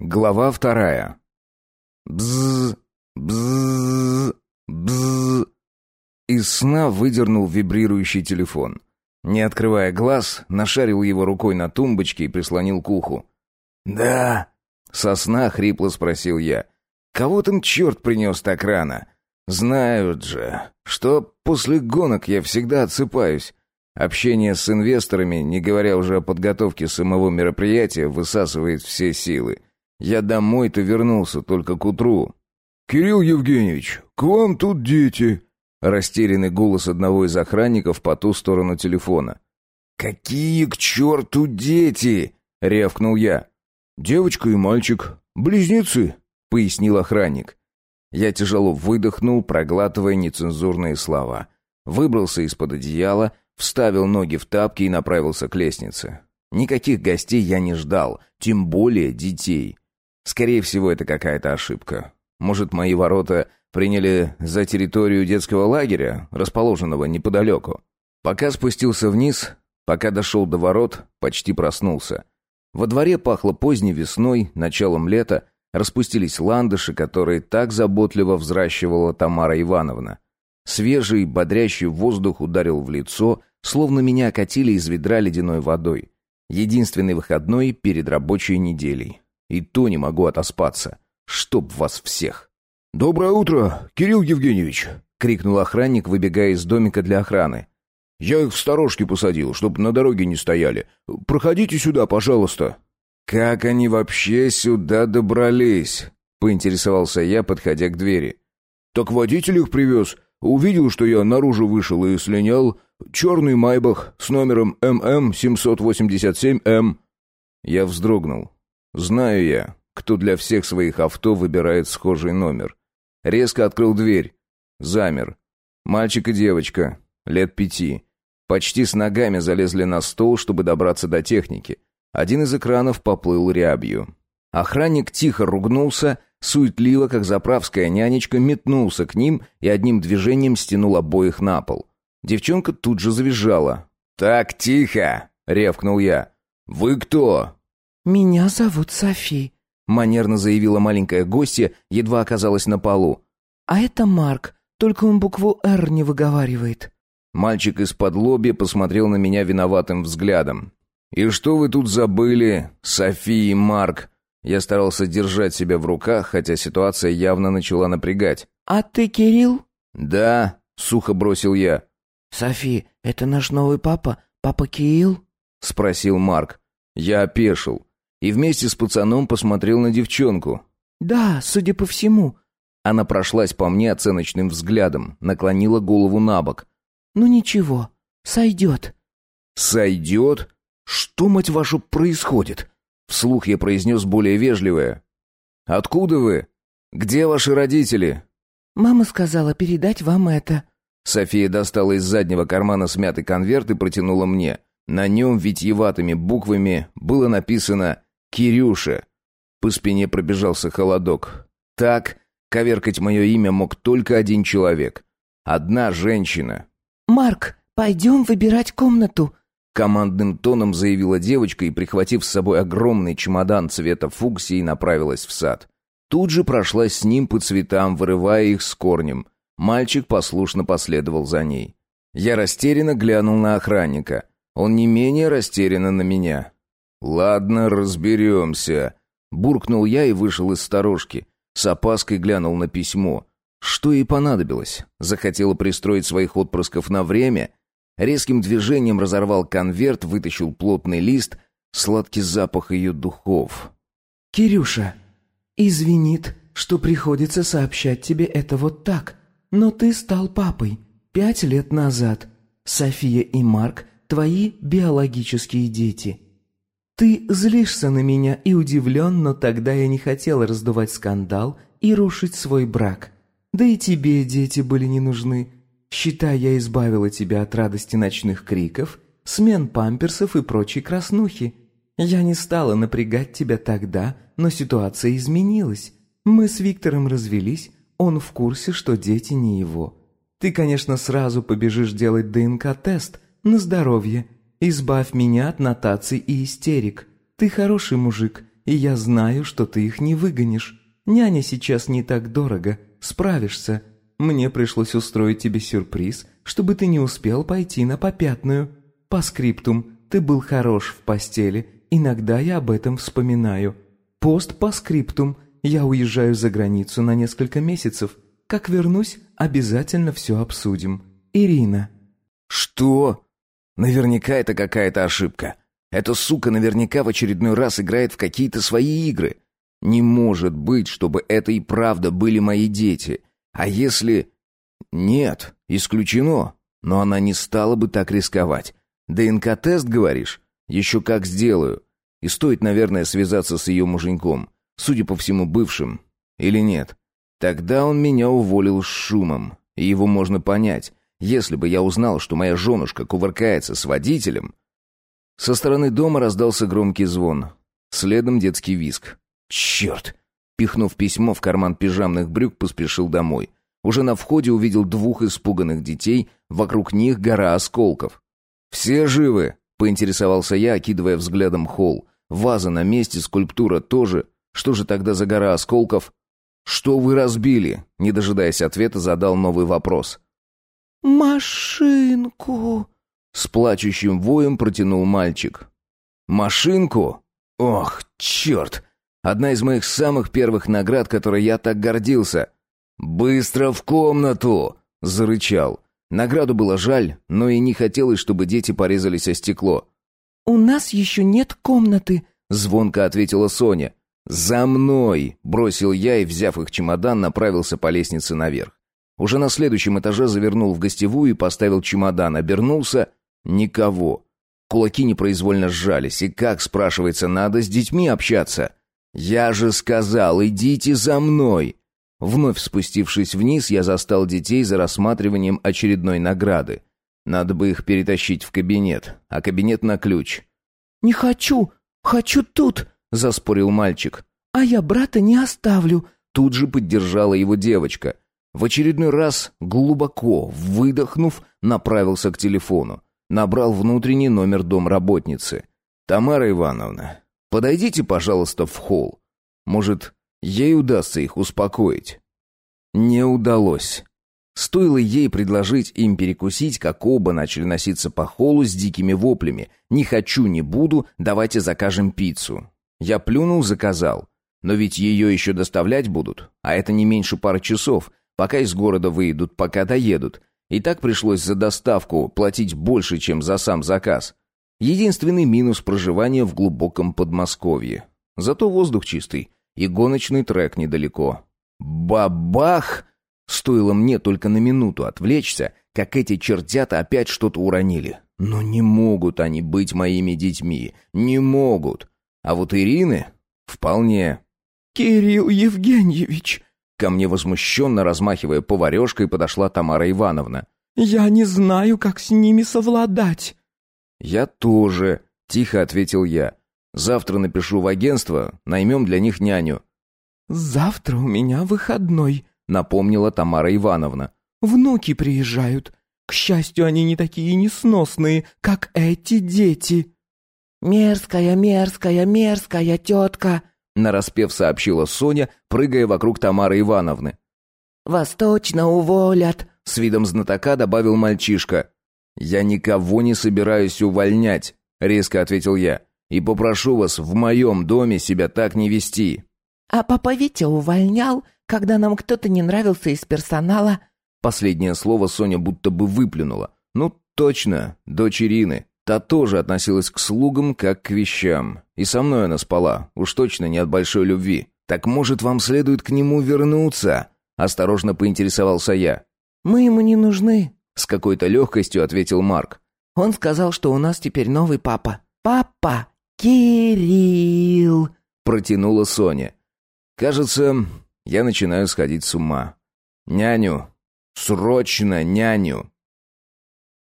Глава вторая. Бзз, бзз, бзз. Из сна выдернул вибрирующий телефон. Не открывая глаз, нашарил его рукой на тумбочке и прислонил к уху. «Да?» — со сна хрипло спросил я. «Кого там черт принес так рано?» «Знают же, что после гонок я всегда отсыпаюсь. Общение с инвесторами, не говоря уже о подготовке самого мероприятия, высасывает все силы. Я домой-то вернулся только к утру». «Кирилл Евгеньевич, к вам тут дети!» Растерянный голос одного из охранников по ту сторону телефона. «Какие к черту дети?» — рявкнул я. «Девочка и мальчик. Близнецы», — пояснил охранник. Я тяжело выдохнул, проглатывая нецензурные слова. Выбрался из-под одеяла, вставил ноги в тапки и направился к лестнице. Никаких гостей я не ждал, тем более детей. Скорее всего, это какая-то ошибка. Может, мои ворота приняли за территорию детского лагеря, расположенного неподалеку. Пока спустился вниз, пока дошел до ворот, почти проснулся. Во дворе пахло поздней весной, началом лета, распустились ландыши, которые так заботливо взращивала Тамара Ивановна. Свежий, бодрящий воздух ударил в лицо, словно меня окатили из ведра ледяной водой. Единственный выходной перед рабочей неделей. И то не могу отоспаться. Чтоб вас всех. «Доброе утро, Кирилл Евгеньевич!» — крикнул охранник, выбегая из домика для охраны. «Я их в сторожке посадил, чтоб на дороге не стояли. Проходите сюда, пожалуйста». «Как они вообще сюда добрались?» — поинтересовался я, подходя к двери. «Так водитель их привез. Увидел, что я наружу вышел и слинял. Черный майбах с номером ММ-787М». Я вздрогнул. «Знаю я, кто для всех своих авто выбирает схожий номер. Резко открыл дверь. Замер. Мальчик и девочка, лет пяти. Почти с ногами залезли на стол, чтобы добраться до техники. Один из экранов поплыл рябью. Охранник тихо ругнулся, суетливо, как заправская нянечка, метнулся к ним и одним движением стянул обоих на пол. Девчонка тут же завизжала. «Так, тихо!» — ревкнул я. «Вы кто?» «Меня зовут Софи», — манерно заявила маленькая гостья, едва оказалась на полу. «А это Марк, только он букву «Р» не выговаривает». Мальчик из-под лоби посмотрел на меня виноватым взглядом. «И что вы тут забыли, Софи и Марк?» Я старался держать себя в руках, хотя ситуация явно начала напрягать. «А ты Кирилл?» «Да», — сухо бросил я. «Софи, это наш новый папа, папа Кирилл?» — спросил Марк. Я опешил и вместе с пацаном посмотрел на девчонку. «Да, судя по всему». Она прошлась по мне оценочным взглядом, наклонила голову на бок. «Ну ничего, сойдет». «Сойдет? Что, мать вашу, происходит?» Вслух я произнес более вежливое. «Откуда вы? Где ваши родители?» «Мама сказала передать вам это». София достала из заднего кармана смятый конверт и протянула мне. На нем витьеватыми буквами было написано «Кирюша». По спине пробежался холодок. Так, коверкать мое имя мог только один человек. Одна женщина. «Марк, пойдем выбирать комнату», Командным тоном заявила девочка и, прихватив с собой огромный чемодан цвета фуксии, направилась в сад. Тут же прошлась с ним по цветам, вырывая их с корнем. Мальчик послушно последовал за ней. Я растерянно глянул на охранника. Он не менее растерянно на меня. «Ладно, разберемся», — буркнул я и вышел из сторожки. С опаской глянул на письмо. Что ей понадобилось? Захотела пристроить своих отпрысков на время? Резким движением разорвал конверт, вытащил плотный лист, сладкий запах ее духов. «Кирюша, извинит, что приходится сообщать тебе это вот так, но ты стал папой пять лет назад. София и Марк – твои биологические дети. Ты злишься на меня и удивлен, но тогда я не хотел раздувать скандал и рушить свой брак. Да и тебе дети были не нужны». Считай, я избавила тебя от радости ночных криков, смен памперсов и прочей краснухи. Я не стала напрягать тебя тогда, но ситуация изменилась. Мы с Виктором развелись, он в курсе, что дети не его. Ты, конечно, сразу побежишь делать ДНК-тест на здоровье. Избавь меня от нотаций и истерик. Ты хороший мужик, и я знаю, что ты их не выгонишь. Няня сейчас не так дорого, справишься. Мне пришлось устроить тебе сюрприз, чтобы ты не успел пойти на попятную. По скриптум, ты был хорош в постели, иногда я об этом вспоминаю. Пост по скриптум, я уезжаю за границу на несколько месяцев. Как вернусь, обязательно все обсудим. Ирина». «Что?» «Наверняка это какая-то ошибка. Эта сука наверняка в очередной раз играет в какие-то свои игры. Не может быть, чтобы это и правда были мои дети. А если... Нет, исключено. Но она не стала бы так рисковать. ДНК-тест, говоришь? Еще как сделаю. И стоит, наверное, связаться с ее муженьком. Судя по всему, бывшим. Или нет? Тогда он меня уволил с шумом. И его можно понять. Если бы я узнал, что моя женушка кувыркается с водителем... Со стороны дома раздался громкий звон. Следом детский визг. «Черт!» Пихнув письмо в карман пижамных брюк, поспешил домой. Уже на входе увидел двух испуганных детей, вокруг них гора осколков. «Все живы?» — поинтересовался я, окидывая взглядом холл. «Ваза на месте, скульптура тоже. Что же тогда за гора осколков?» «Что вы разбили?» — не дожидаясь ответа, задал новый вопрос. «Машинку!» — с плачущим воем протянул мальчик. «Машинку? Ох, черт! Одна из моих самых первых наград, которой я так гордился. «Быстро в комнату!» — зарычал. Награду было жаль, но и не хотелось, чтобы дети порезались о стекло. «У нас еще нет комнаты», — звонко ответила Соня. «За мной!» — бросил я и, взяв их чемодан, направился по лестнице наверх. Уже на следующем этаже завернул в гостевую и поставил чемодан, обернулся — никого. Кулаки непроизвольно сжались, и как, спрашивается, надо с детьми общаться? «Я же сказал, идите за мной!» Вновь спустившись вниз, я застал детей за рассматриванием очередной награды. Надо бы их перетащить в кабинет, а кабинет на ключ. «Не хочу! Хочу тут!» — заспорил мальчик. «А я брата не оставлю!» Тут же поддержала его девочка. В очередной раз, глубоко выдохнув, направился к телефону. Набрал внутренний номер домработницы. «Тамара Ивановна, Подойдите, пожалуйста, в холл. Может, ей удастся их успокоить. Не удалось. Стоило ей предложить им перекусить, как оба начали носиться по холлу с дикими воплями. «Не хочу, не буду, давайте закажем пиццу». Я плюнул, заказал. Но ведь ее еще доставлять будут, а это не меньше пары часов, пока из города выйдут, пока доедут. И так пришлось за доставку платить больше, чем за сам заказ. Единственный минус проживания в глубоком Подмосковье. Зато воздух чистый и гоночный трек недалеко. Бабах! Стоило мне только на минуту отвлечься, как эти чертята опять что-то уронили. Но не могут они быть моими детьми. Не могут. А вот Ирины вполне. «Кирилл Евгеньевич!» Ко мне возмущенно размахивая поварешкой подошла Тамара Ивановна. «Я не знаю, как с ними совладать». «Я тоже», — тихо ответил я. «Завтра напишу в агентство, наймем для них няню». «Завтра у меня выходной», — напомнила Тамара Ивановна. «Внуки приезжают. К счастью, они не такие несносные, как эти дети». «Мерзкая, мерзкая, мерзкая тетка», — нараспев сообщила Соня, прыгая вокруг Тамары Ивановны. «Вас точно уволят», — с видом знатока добавил мальчишка. «Я никого не собираюсь увольнять», — резко ответил я. «И попрошу вас в моем доме себя так не вести». «А папа Витя увольнял, когда нам кто-то не нравился из персонала». Последнее слово Соня будто бы выплюнула. «Ну, точно, дочь Ирины. Та тоже относилась к слугам, как к вещам. И со мной она спала, уж точно не от большой любви. Так может, вам следует к нему вернуться?» Осторожно поинтересовался я. «Мы ему не нужны», с какой-то легкостью ответил Марк. «Он сказал, что у нас теперь новый папа. Папа Кирилл!» Протянула Соня. «Кажется, я начинаю сходить с ума. Няню! Срочно няню!»